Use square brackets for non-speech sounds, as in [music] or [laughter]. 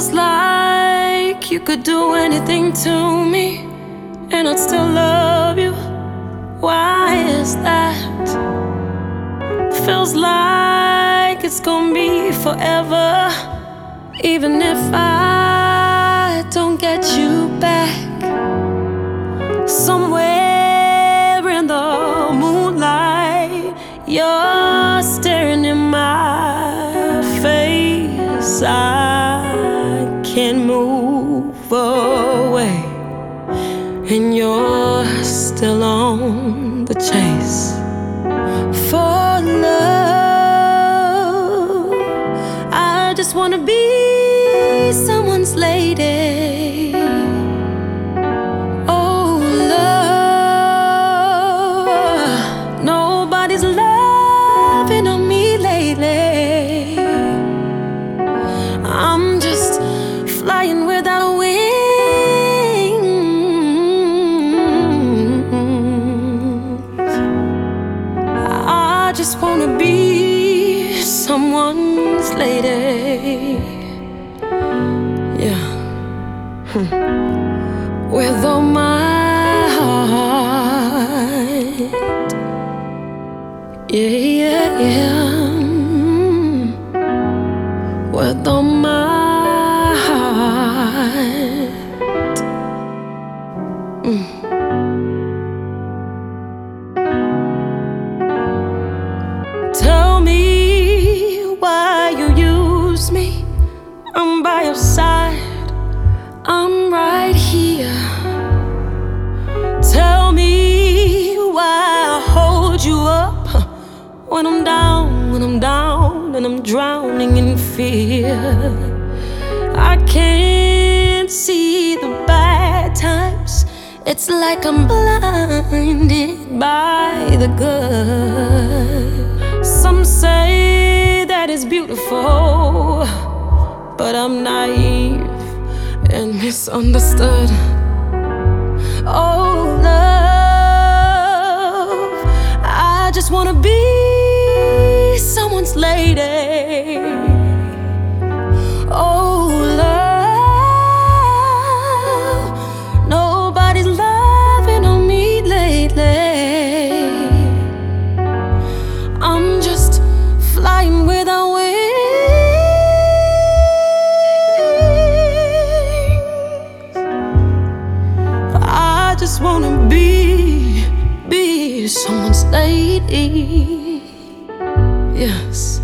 Feels like you could do anything to me, and I'd still love you. Why is that? Feels like it's gonna be forever, even if I don't get you back. Somewhere I can't move away, and you're still on the chase for love. I just wanna be someone's lady. Someone's lady. Yeah. Hmm. [laughs] With all my heart. Yeah, yeah, yeah. With all my heart. Mm. When I'm down, when I'm down, and I'm drowning in fear. I can't see the bad times. It's like I'm blinded by the good. Some say that it's beautiful, but I'm naive and misunderstood. times. Yes.